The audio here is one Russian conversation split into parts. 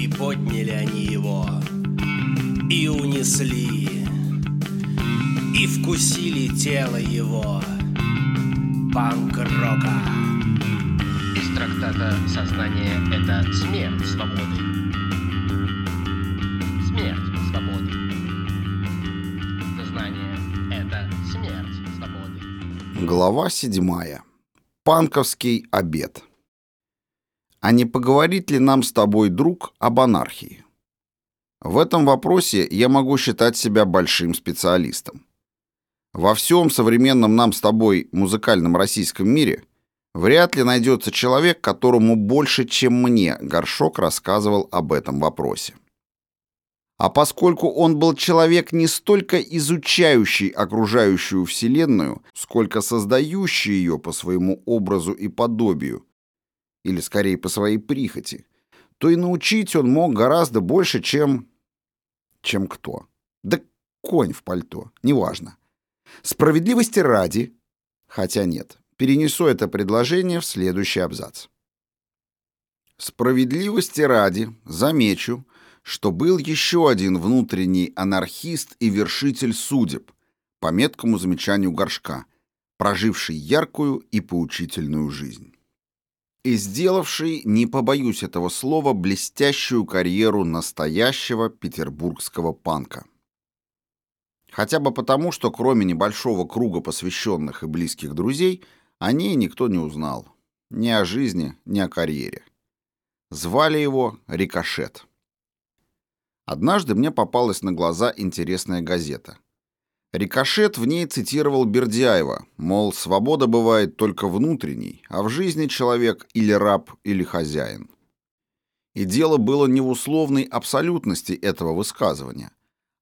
И подняли они его, и унесли, и вкусили тело его, панк-рока. Из трактата «Сознание — это смерть свободы». Смерть свободы. Сознание — это смерть свободы. Глава седьмая. Панковский обед. А не поговорить ли нам с тобой, друг, об анархии? В этом вопросе я могу считать себя большим специалистом. Во всем современном нам с тобой музыкальном российском мире вряд ли найдется человек, которому больше, чем мне, Горшок рассказывал об этом вопросе. А поскольку он был человек не столько изучающий окружающую Вселенную, сколько создающий ее по своему образу и подобию, или скорее по своей прихоти, то и научить он мог гораздо больше, чем... чем кто. Да конь в пальто, неважно. Справедливости ради, хотя нет, перенесу это предложение в следующий абзац. Справедливости ради замечу, что был еще один внутренний анархист и вершитель судеб, по меткому замечанию Горшка, проживший яркую и поучительную жизнь и сделавший, не побоюсь этого слова, блестящую карьеру настоящего петербургского панка. Хотя бы потому, что кроме небольшого круга посвященных и близких друзей, о ней никто не узнал. Ни о жизни, ни о карьере. Звали его Рикошет. Однажды мне попалась на глаза интересная газета — Рикошет в ней цитировал Бердяева, мол, свобода бывает только внутренней, а в жизни человек или раб, или хозяин. И дело было не в условной абсолютности этого высказывания,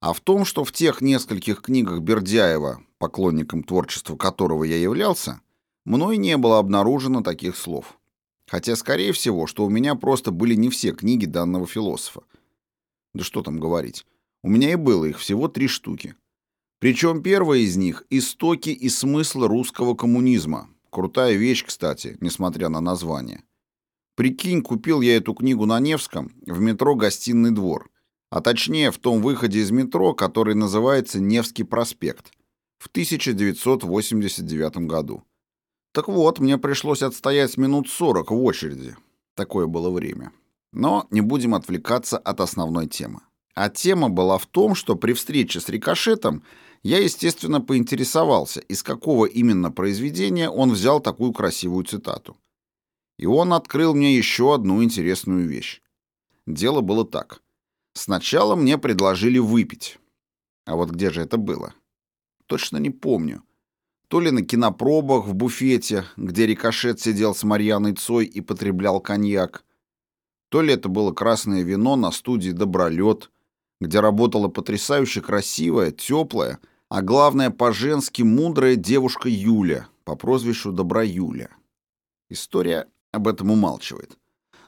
а в том, что в тех нескольких книгах Бердяева, поклонником творчества которого я являлся, мной не было обнаружено таких слов. Хотя, скорее всего, что у меня просто были не все книги данного философа. Да что там говорить. У меня и было их всего три штуки – причем первая из них – истоки и смысл русского коммунизма. Крутая вещь, кстати, несмотря на название. Прикинь, купил я эту книгу на Невском в метро «Гостиный двор», а точнее в том выходе из метро, который называется Невский проспект, в 1989 году. Так вот, мне пришлось отстоять минут 40 в очереди. Такое было время. Но не будем отвлекаться от основной темы. А тема была в том, что при встрече с рикошетом я, естественно, поинтересовался, из какого именно произведения он взял такую красивую цитату. И он открыл мне еще одну интересную вещь. Дело было так. Сначала мне предложили выпить. А вот где же это было? Точно не помню. То ли на кинопробах в буфете, где Рикошет сидел с Марьяной Цой и потреблял коньяк, то ли это было красное вино на студии «Добролет», где работала потрясающе красивая, теплая, а главное, по-женски мудрая девушка Юля по прозвищу Добра Юля. История об этом умалчивает.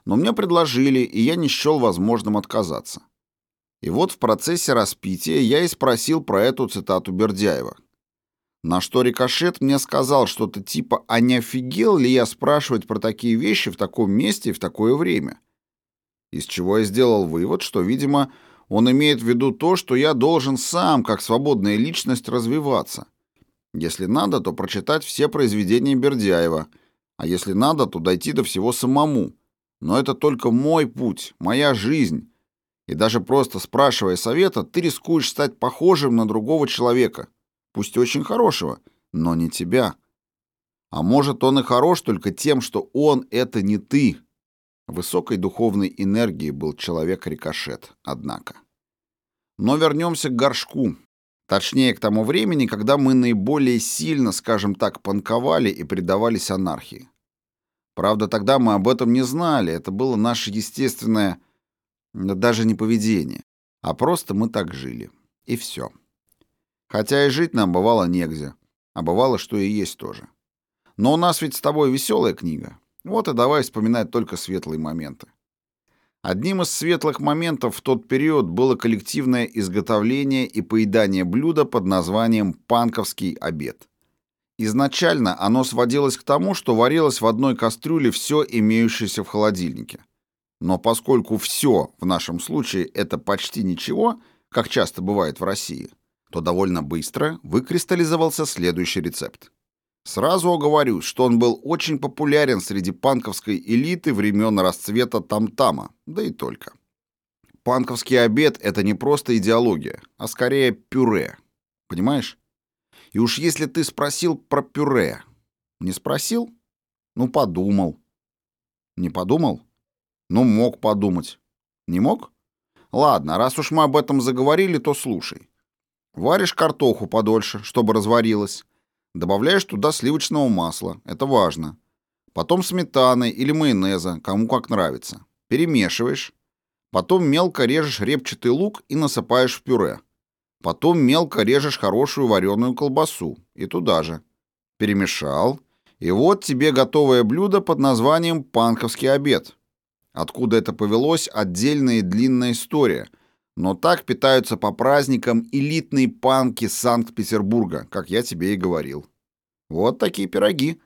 Но мне предложили, и я не счел возможным отказаться. И вот в процессе распития я и спросил про эту цитату Бердяева. На что Рикошет мне сказал что-то типа «А не офигел ли я спрашивать про такие вещи в таком месте и в такое время?» Из чего я сделал вывод, что, видимо, он имеет в виду то, что я должен сам, как свободная личность, развиваться. Если надо, то прочитать все произведения Бердяева, а если надо, то дойти до всего самому. Но это только мой путь, моя жизнь. И даже просто спрашивая совета, ты рискуешь стать похожим на другого человека, пусть очень хорошего, но не тебя. А может, он и хорош только тем, что он — это не ты. Высокой духовной энергии был человек-рикошет, однако. Но вернемся к горшку. Точнее, к тому времени, когда мы наиболее сильно, скажем так, панковали и предавались анархии. Правда, тогда мы об этом не знали, это было наше естественное, даже не поведение, а просто мы так жили. И все. Хотя и жить нам бывало негде, а бывало, что и есть тоже. Но у нас ведь с тобой веселая книга. Вот и давай вспоминать только светлые моменты. Одним из светлых моментов в тот период было коллективное изготовление и поедание блюда под названием «панковский обед». Изначально оно сводилось к тому, что варилось в одной кастрюле все имеющееся в холодильнике. Но поскольку все в нашем случае это почти ничего, как часто бывает в России, то довольно быстро выкристаллизовался следующий рецепт. Сразу оговорюсь, что он был очень популярен среди панковской элиты времен расцвета там-тама, да и только. Панковский обед — это не просто идеология, а скорее пюре. Понимаешь? И уж если ты спросил про пюре, не спросил? Ну, подумал. Не подумал? Ну, мог подумать. Не мог? Ладно, раз уж мы об этом заговорили, то слушай. Варишь картоху подольше, чтобы разварилась. Добавляешь туда сливочного масла, это важно. Потом сметаны или майонеза, кому как нравится. Перемешиваешь. Потом мелко режешь репчатый лук и насыпаешь в пюре. Потом мелко режешь хорошую вареную колбасу и туда же. Перемешал. И вот тебе готовое блюдо под названием «панковский обед». Откуда это повелось – отдельная длинная история. Но так питаются по праздникам элитные панки Санкт-Петербурга, как я тебе и говорил. Вот такие пироги.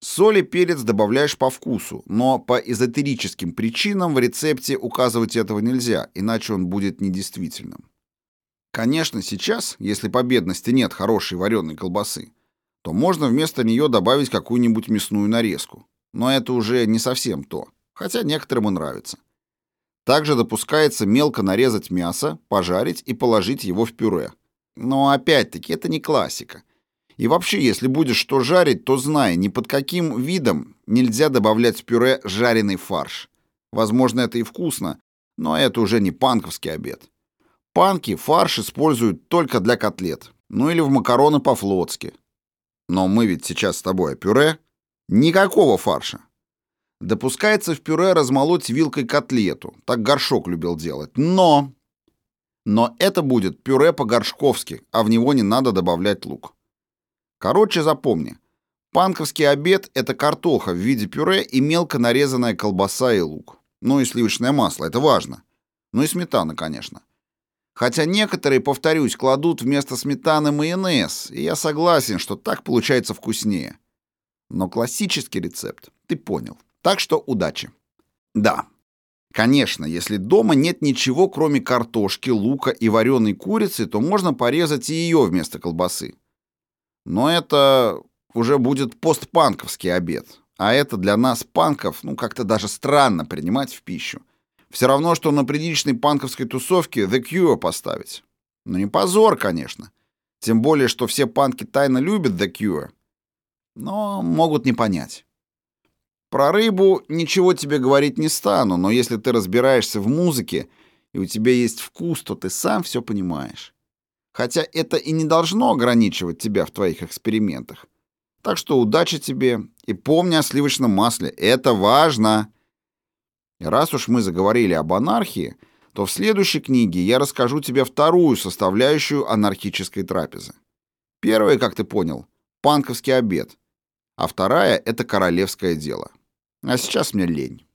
Соль и перец добавляешь по вкусу, но по эзотерическим причинам в рецепте указывать этого нельзя, иначе он будет недействительным. Конечно, сейчас, если по бедности нет хорошей вареной колбасы, то можно вместо нее добавить какую-нибудь мясную нарезку. Но это уже не совсем то, хотя некоторым и нравится. Также допускается мелко нарезать мясо, пожарить и положить его в пюре. Но опять-таки это не классика. И вообще, если будешь что жарить, то знай, ни под каким видом нельзя добавлять в пюре жареный фарш. Возможно, это и вкусно, но это уже не панковский обед. Панки фарш используют только для котлет, ну или в макароны по-флотски. Но мы ведь сейчас с тобой о пюре. Никакого фарша. Допускается в пюре размолоть вилкой котлету, так горшок любил делать. Но... Но это будет пюре по-горшковски, а в него не надо добавлять лук. Короче, запомни. Панковский обед — это картоха в виде пюре и мелко нарезанная колбаса и лук. Ну и сливочное масло, это важно. Ну и сметана, конечно. Хотя некоторые, повторюсь, кладут вместо сметаны майонез, и я согласен, что так получается вкуснее. Но классический рецепт ты понял. Так что удачи. Да. Конечно, если дома нет ничего, кроме картошки, лука и вареной курицы, то можно порезать и ее вместо колбасы. Но это уже будет постпанковский обед. А это для нас, панков, ну как-то даже странно принимать в пищу. Все равно, что на приличной панковской тусовке The Cure поставить. Ну не позор, конечно. Тем более, что все панки тайно любят The Cure. Но могут не понять. Про рыбу ничего тебе говорить не стану, но если ты разбираешься в музыке и у тебя есть вкус, то ты сам все понимаешь. Хотя это и не должно ограничивать тебя в твоих экспериментах. Так что удачи тебе и помни о сливочном масле. Это важно. И раз уж мы заговорили об анархии, то в следующей книге я расскажу тебе вторую составляющую анархической трапезы. Первая, как ты понял, панковский обед, а вторая — это королевское дело. А сейчас мне лень.